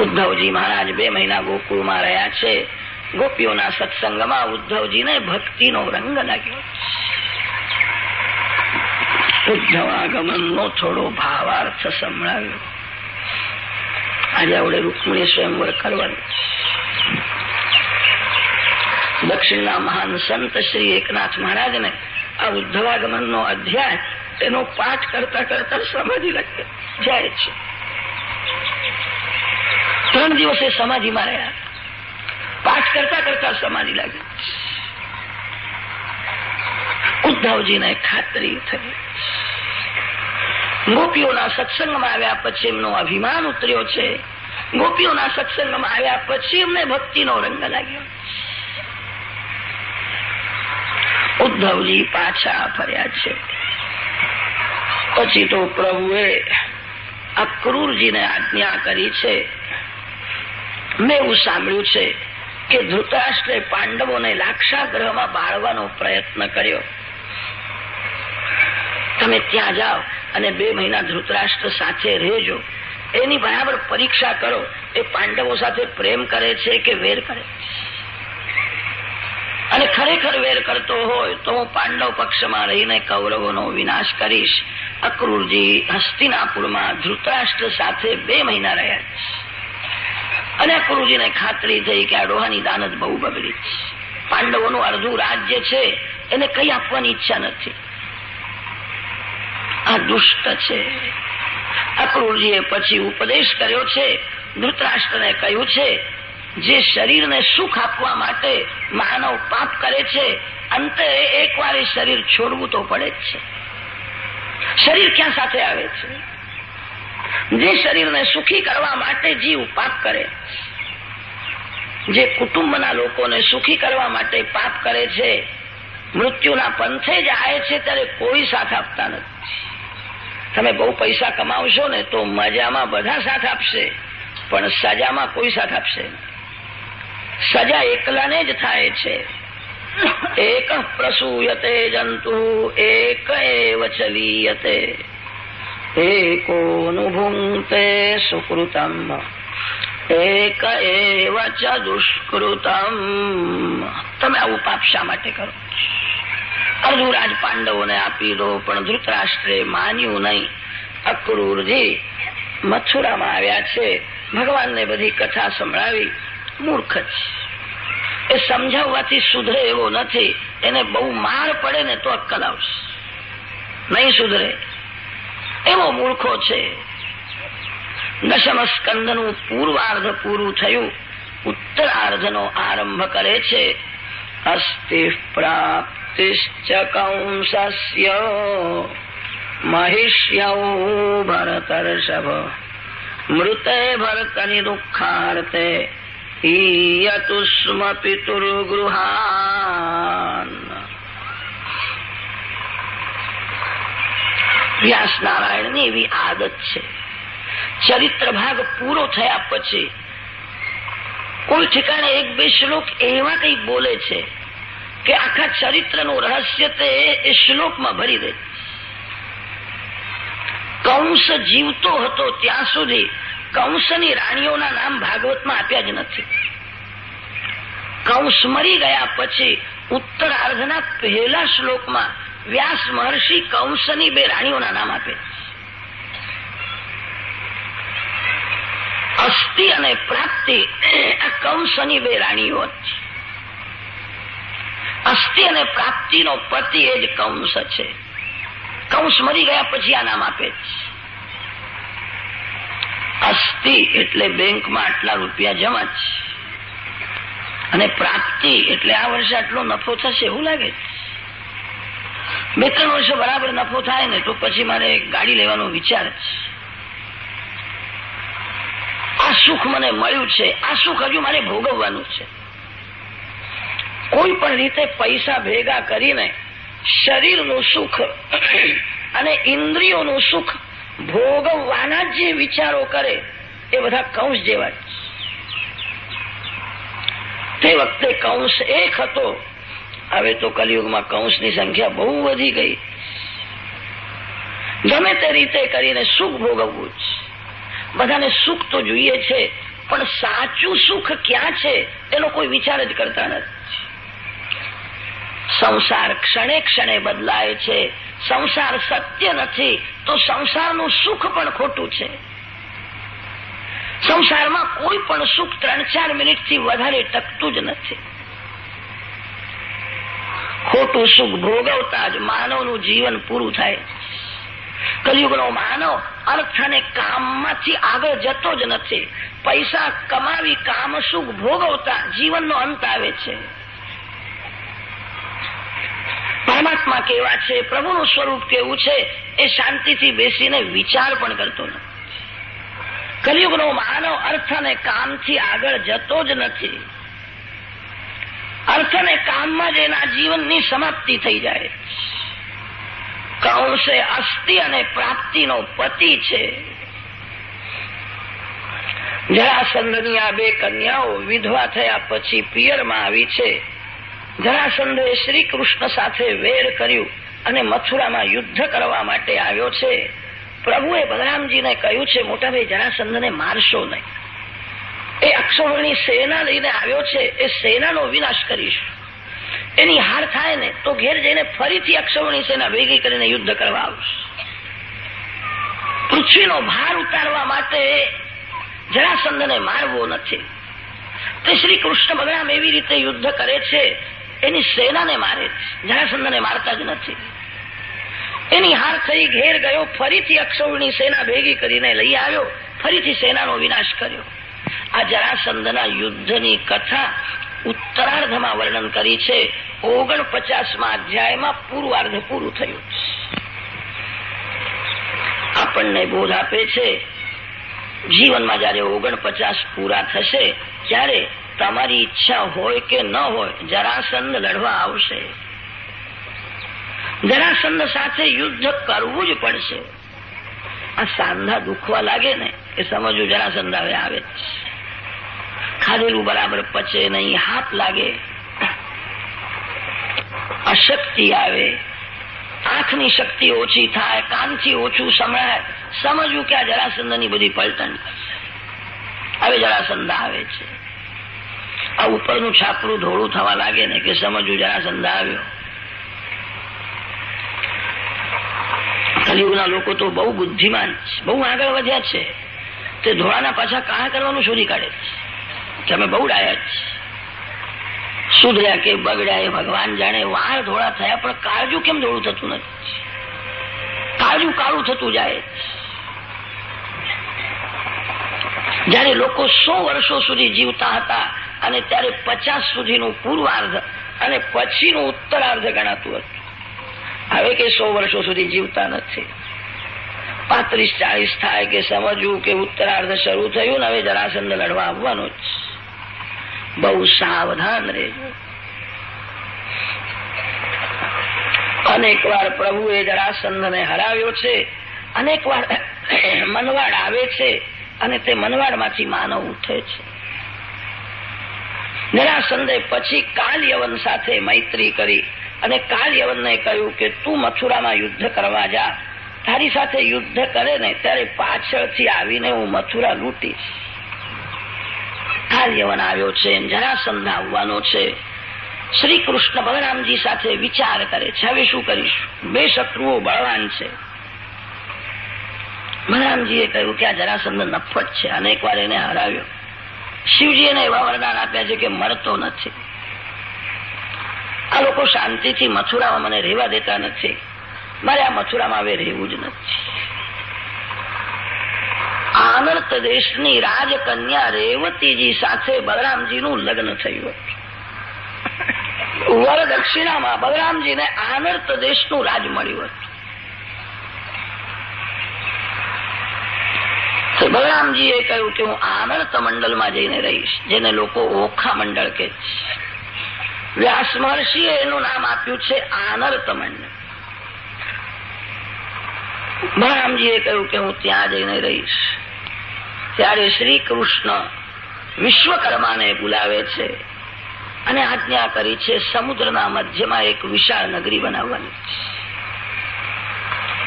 ઉદ્ધવજી મહારાજ બે મહિના ગોકુળમાં રહ્યા છે. ગોપીઓના સત્સંગમાં ઉદ્ધવજીને ભક્તિનો રંગ લાગ્યો. ઉદ્ધવાગમનનો થોડો ભાવાર્થ સંભળાવ્યો. આજે આપણે રૂકમણી સ્વયંવર કરવાનું. દક્ષિણના મહાન સંત શ્રી એકનાથ મહારાજને આ ઉદ્ધવાગમનનો અધ્યાય એનો પાઠ કરતા કરતા સમાધિ જાય છે. ત્રણ દિવસે સમાધિમાં રહ્યા. પાઠ કરતા કરતા સમાધિ લાગે. ઉદ્ધવજીને ખાતરી થઈ. ગોપીઓના સત્સંગમાં આવ્યા પછી એમનો અભિમાન ઉતર્યો છે. ગોપીઓના સત્સંગમાં આવ્યા પછી એમને ભક્તિનો રંગ લાગ્યો. ઉદ્ધવજી પાછા ફર્યા છે. પછી તો પ્રભુએ અક્રૂરજીને આજ્ઞા કરી છે. મેં એવું સાંભળ્યું છે કે ધૃતરાષ્ટ્રે પાંડવોને લાક્ષાગ્રહમાં બાળવાનો પ્રયત્ન કર્યો. તમે ત્યાં જાઓ અને બે મહિના ધૃતરાષ્ટ્ર સાથે રહેજો. એની બરાબર પરીક્ષા કરો. એ પાંડવો સાથે પ્રેમ કરે છે કે વેર કરે અને ખરેખર વેર કરતો હોય તો હું પાંડવ પક્ષમાં રહીને કૌરવોનો વિનાશ કરીશ. અક્રૂરજી હસ્તિનાપુરમાં ધૃતરાષ્ટ્ર સાથે બે મહિના રહ્યા અને અક્રૂરજીને ખાતરી થઈ કે આ ડોહાની દાનત બહુ બગડી પાંડવોનું અડધું રાજ્ય છે, એને કઈ આપવાની ઈચ્છા નથી. આ દુષ્ટ છે. અક્રૂરજીએ પછી ઉપદેશ કર્યો છે, ધૃતરાષ્ટ્રને કહ્યું છે જે શરીરને સુખ આપવા માટે માનવ પાપ કરે છે, અંતે એકવાર એ શરીર છોડવું તો પડે જ છે. શરીર ક્યાં સાથે આવે છે? જે શરીરને સુખી કરવા માટે જીવ પાપ કરે, જે કુટુંબના લોકોને સુખી કરવા માટે પાપ કરે છે, મૃત્યુના પંથે જાય છે, ત્યારે કોઈ સાથ આપતા નથી. તમે બહુ પૈસા કમાવશો ને તો મજામાં બધા સાથ આપશે, પણ સજામાં કોઈ સાથ આપશે સજા એકલાને જ થાય છે. એક પ્રસૂયતે જંતુ, એક એવ ચલીયતે. એકોનુભુંક્તે સુકૃતમ. એક એવ ચ દુષ્કૃતમ. તમે આવું પાપ શા માટે કરો? અર્ધુરાજ પાંડવોને આપી દો, પણ ધૃતરાષ્ટ્રે માન્યું નહીં. અક્રૂરજી, મથુરામાં આવ્યા છે. ભગવાનને બધી કથા સંભળાવી. મૂર્ખ છે એ સમજાવવાથી સુધરે એવો નથી. એને બહુ માર પડે ને તો અક્કલ આવશે નહીં સુધરે. એવો મૂર્ખો છે. દશમ સ્કંદનું પૂર્વાર્ધ પૂરું થયું. ઉત્તરાર્ધનો આરંભ કરે છે. અસ્તિ પ્રાપ્તિશ્ચ કંસસ્ય મહિષ્યૌ ભરતર્ષભ. મૃતે ભરતની દુઃખાર્તે. સ્મ પિતુર્ગૃહાન વ્યાસ નારાયણની એવી આદત છે. ચરિત્ર ભાગ પૂરો થયા પછી કોઈ ઠેકાણે એક બે શ્લોક એવા કઈ બોલે છે કે આખા ચરિત્રનું રહસ્ય તે એ શ્લોકમાં ભરી દે. કંસ જીવતો હતો ત્યાં સુધી કંસની રાણીઓના નામ ભાગવતમાં આપ્યા જ નથી. કંસ મરી ગયા પછી ઉત્તરાર્ધના પહેલા શ્લોકમાં વ્યાસ મહર્ષિ કંસની બે રાણીઓના નામ આપે અસ્થિ અને પ્રાપ્તિ આ કંસની બે રાણીઓ અસ્થિ અને પ્રાપ્તિનો પતિ એ જ કંસ છે. કંસ મરી ગયા પછી આ નામ આપે છે. અસ્થિ એટલે બેંકમાં આટલા રૂપિયા જમા છે અને પ્રાપ્તિ એટલે આ વર્ષે આટલો નફો થશે એવું લાગે બે ત્રણ વર્ષે બરાબર નફો થાય ને તો પછી મારે ગાડી લેવાનો વિચાર છે આ સુખ મને મળ્યું છે. આ સુખ હજુ મારે ભોગવવાનું છે. કોઈ પણ રીતે પૈસા ભેગા કરીને શરીરનું સુખ અને ઇન્દ્રિયોનું સુખ ભોગવવાના જે વિચારો કરે, એ બધા કંસ જેવા જ તે વખતે કંસ એક હતો. હવે તો કલિયુગમાં કંસની સંખ્યા બહુ વધી ગઈ. ગમે તે રીતે કરીને સુખ ભોગવવું જ. બધાને સુખ તો જોઈએ છે, પણ સાચું સુખ ક્યાં છે, એનો કોઈ વિચાર જ કરતા નથી. સંસાર ક્ષણે ક્ષણે બદલાય છે સંસાર સત્ય નથી, તો સંસારનું સુખ પણ ખોટું છે. સંસારમાં કોઈ પણ સુખ ત્રણ ચાર મિનિટથી વધારે ટકતું જ નથી. ખોટું સુખ ભોગવતા જ માનવનું જીવન પૂરું થાય કલયુગનો માનવ અર્થ અને કામમાંથી આગળ જતો જ નથી. પૈસા કમાવી, કામ, સુખ ભોગવતા જીવનનો અંત આવે છે. પરમાત્મા કેવા છે, પ્રભુનું સ્વરૂપ કેવું છે, એ શાંતિથી બેસીને વિચાર પણ કરતો નથી. કલયુગનો માનવ અર્થ અને કામથી આગળ જતો જ નથી. અર્થ અને કામમાં જ એના જીવનની સમાપ્તિ થઈ જાય. કંસે અસ્થિ અને પ્રાપ્તિનો પતિ છે. જરાસંધની આ બે કન્યાઓ વિધવા થયા પછી પિયરમાં આવી છે. જરાસંધે શ્રી કૃષ્ણ સાથે વેર કર્યું અને મથુરામાં યુદ્ધ કરવા માટે આવ્યો છે. પ્રભુએ બલરામજીને કહ્યું છે મોટાભાઈ જરાસંધને મારશો નહીં. એ અક્ષોહિણી સેના લઈને આવ્યો છે. એ સેનાનો વિનાશ કરીશું. એની હાર થાય ને તો ઘેર જઈને ફરીથી અક્ષોહિણી સેના ભેગી કરીને યુદ્ધ કરવા આવશે. પૃથ્વીનો ભાર ઉતારવા માટે જરાસંધને મારવો નથી. તે શ્રી કૃષ્ણ બલરામ એવી રીતે યુદ્ધ કરે છે એની સેનાને મારે જરાસંધને મારતા જ નથી. એની હાર થઈ ઘેર ગયો, ફરીથી અક્ષૌણી સેના ભેગી કરીને લઈ આવ્યો, ફરીથી સેનાનો વિનાશ કર્યો. આ જરાસંધના યુદ્ધની કથા ઉત્તરાર્ધમાં વર્ણન કરી છે. ઓગણ પચાસમાં અધ્યાયમાં પૂર્વાર્ધ પૂરું થયું. આપણને બોધ આપે છે, જીવનમાં જયારે ઓગણ પચાસ પૂરા થશે, ત્યારે તમારી ઈચ્છા હોય કે ન હોય જરાસંધ લડવા આવશે. જરાસંધ સાથે યુદ્ધ કરવું જ પડશે. આ સાંધા દુખવા લાગે ને, એ સમજવું જરાસંધ હવે આવે ખાધેલું બરાબર પચે નહીં, હાથ લાગે. અશક્તિ આવે, આંખની શક્તિ ઓછી થાય, કાનથી ઓછું સંભળાય. સમજવું કે આ જરાસંધની બધી પલટણ હવે જરાસંધ આવે છે. આ ઉપરનું છાપરું ધોળું થવા લાગે ને કે સમજવું જરા સંધાવ્યો કલયુગના લોકો તો બહુ બુદ્ધિમાન બહુ આગળ વધ્યા છે. તે ધોળાના પાછા કાળા કરવાનું શોધી કાઢે છે. તમે બહુ ડાયા છે. સુધર્યા કે બગડ્યા એ ભગવાન જાણે વાળ ધોળા થયા, પણ કાળજું કેમ ધોળું થતું નથી? કાળજું કાળું થતું જાય જયારે લોકો સો વર્ષો સુધી જીવતા હતા અને ત્યારે પચાસ સુધીનું પૂર્વાર્ધ અને પછીનું ઉત્તરાર્ધ ગણાતું હતું. હવે કે સો વર્ષો સુધી જીવતા નથી. પાંત્રીસ ચાલીસ થાય કે સમજવું કે ઉત્તરાર્ધ શરૂ થયું ને હવે જરાસંધ લડવા આવવાનો જ. બહુ સાવધાન રહેજો. અનેક વાર પ્રભુએ જરાસંધને હરાવ્યો છે અનેક વાર મનવાડ આવે છે અને તે મનવાડમાંથી માનવ ઉઠે છે. જરાસંધે પછી કાલયવન સાથે મૈત્રી કરી અને કાલ્યવનને કહ્યું કે તું મથુરામાં યુદ્ધ કરવા જા. તારી સાથે યુદ્ધ કરે ને ત્યારે પાછળથી આવીને હું મથુરા લૂંટીશ. કાલ્યવન આવ્યો છે જરાસંધ આવવાનો છે. શ્રી કૃષ્ણ બલરામજી સાથે વિચાર કરે છે, હવે શું કરીશું? બે શત્રુઓ બળવાન છે. બલરામજીએ કહ્યું કે આ જરાસંધ નફત છે. અનેક વાર એને હરાવ્યો. શિવજી એને એવા વરદાન આપ્યા છે કે મરતો નથી. આ લોકો શાંતિથી મથુરામાં મને રહેવા દેતા નથી. મારે આ મથુરામાં હવે રહેવું જ નથી. આનર્ત દેશની રાજકન્યા રેવતીજી સાથે બલરામજીનું લગ્ન થયું હતું. વર દક્ષિણામાં બલરામજીને આનર્ત દેશનું રાજ મળ્યું હતું. બલરામજીએ કહ્યું કે હું આનર્ત મંડળમાં જઈને રહીશ, જેને લોકો ઓખા મંડળ કે વ્યાસ મહર્ષિએ એનું નામ આપ્યું છે આનર્ત મંડળ. બલરામજીએ કહ્યું કે હું ત્યાં જઈને રહીશ. ત્યારે શ્રી કૃષ્ણ વિશ્વકર્માને બોલાવે છે અને આજ્ઞા કરી છે, સમુદ્રના મધ્યમાં એક વિશાળ નગરી બનાવવાની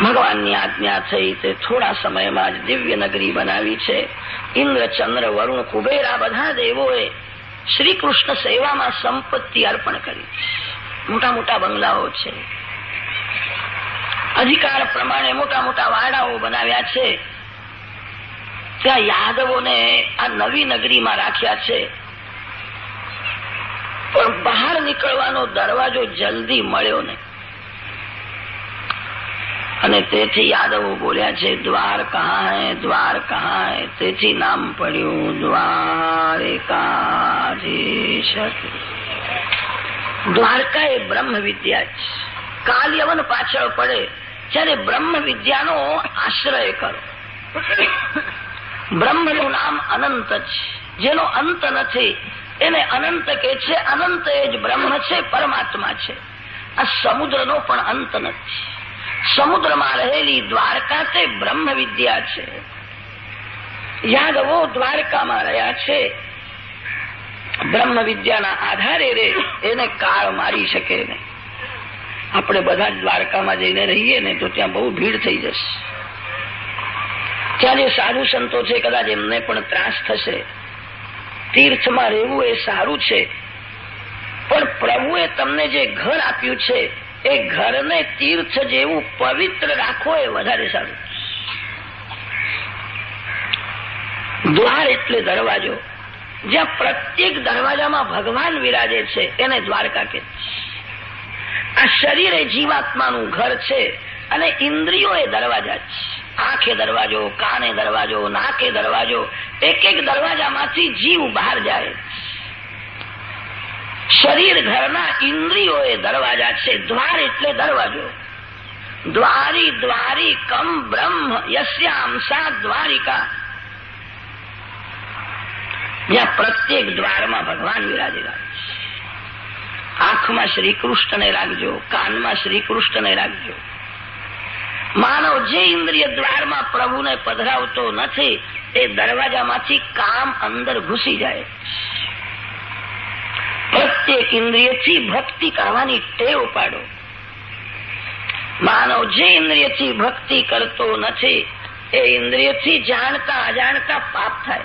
ભગવાનની આજ્ઞા થઈ તે થોડા સમયમાં જ દિવ્ય નગરી બનાવી છે. ઇન્દ્ર ચંદ્ર વરુણ, કુબેર બધા દેવોએ શ્રી કૃષ્ણ સેવામાં સંપત્તિ અર્પણ કરી મોટા મોટા બંગલાઓ છે. અધિકાર પ્રમાણે મોટા મોટા વાડાઓ બનાવ્યા છે. ત્યાં યાદવોને આ નવી નગરીમાં રાખ્યા છે. પણ બહાર નીકળવાનો દરવાજો જલ્દી મળ્યો નહીં. અને તેથી યાદવો બોલ્યા છે, દ્વાર કહા હૈ, દ્વાર કહા હૈ? તેથી નામ પડ્યું દ્વારિકાધીશ દ્વારકા એ બ્રહ્મ વિદ્યા છે કાલ્યવન પાછળ પડે ત્યારે બ્રહ્મ વિદ્યાનો આશ્રય કરો. બ્રહ્મનું નામ અનંત છે જેનો અંત નથી, એને અનંત કે છે, અનંત એ જ બ્રહ્મ છે, પરમાત્મા છે. આ સમુદ્રનો પણ અંત નથી. સમુદ્રમાં રહેલી દ્વારકા તે બ્રહ્મ વિદ્યા છે. યાદવો દ્વારકામાં રહ્યા છે. બ્રહ્મ વિદ્યાના આધારે રે એને કાળ મારી શકે નહીં આપણે બધા દ્વારકામાં જઈને રહીએ ને તો ત્યાં બહુ ભીડ થઈ જશે. ત્યાં જે સાધુ સંતો છે કદાચ એમને પણ ત્રાસ થશે. તીર્થમાં રહેવું એ સારું છે. પણ પ્રભુએ તમને જે ઘર આપ્યું છે એ ઘરને તીર્થ જેવું પવિત્ર રાખો એ વધારે સારું. દ્વાર એટલે દરવાજો. જ્યાં પ્રત્યેક દરવાજામાં ભગવાન વિરાજે છે, એને દ્વારકા કે આ શરીર એ જીવાત્માનું ઘર છે અને ઇન્દ્રિયો એ દરવાજા છે. આંખે દરવાજો, કાને દરવાજો, નાકે દરવાજો, એક એક દરવાજામાંથી જીવ બહાર જાય શરીર ઘરના ઇન્દ્રિયો એ દરવાજા છે. દ્વાર એટલે દરવાજો. દ્વારી દ્વારી, કમ, બ્રહ્મ યસ્યામ સા દ્વારિકા. જ્યાં પ્રત્યેક દ્વારમાં ભગવાન વિરાજેલા આંખમાં શ્રી કૃષ્ણને રાખજો, કાનમાં શ્રી કૃષ્ણને રાખજો. માનવ જે ઇન્દ્રિય દ્વારમાં પ્રભુને પધરાવતો નથી એ દરવાજામાંથી કામ અંદર ઘૂસી જાય. પ્રત્યેક ઇન્દ્રિયથી ભક્તિ કરવાની ટેવ પાડો. માનવ જે ઇન્દ્રિયથી ભક્તિ કરતો નથી, એ ઇન્દ્રિયથી જાણતા અજાણતા પાપ થાય.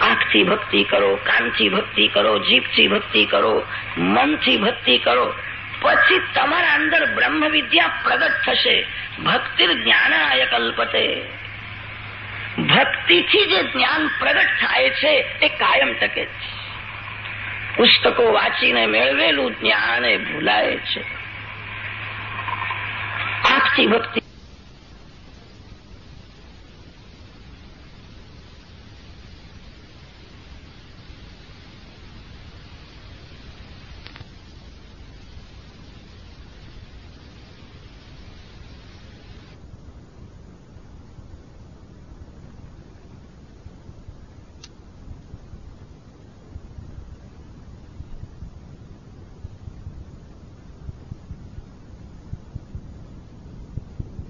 આંખથી ભક્તિ કરો, કાનથી ભક્તિ કરો, જીભથી ભક્તિ કરો, મનથી ભક્તિ કરો, પછી તમારા અંદર બ્રહ્મ વિદ્યા પ્રગટ થશે. ભક્તિ જ્ઞાનાય કલ્પતે. ભક્તિથી જે જ્ઞાન પ્રગટ થાય છે, એ કાયમ ટકે છે પુસ્તકો વાંચીને મેળવેલું જ્ઞાન એ ભૂલાય છે. આંખથી ભક્તિ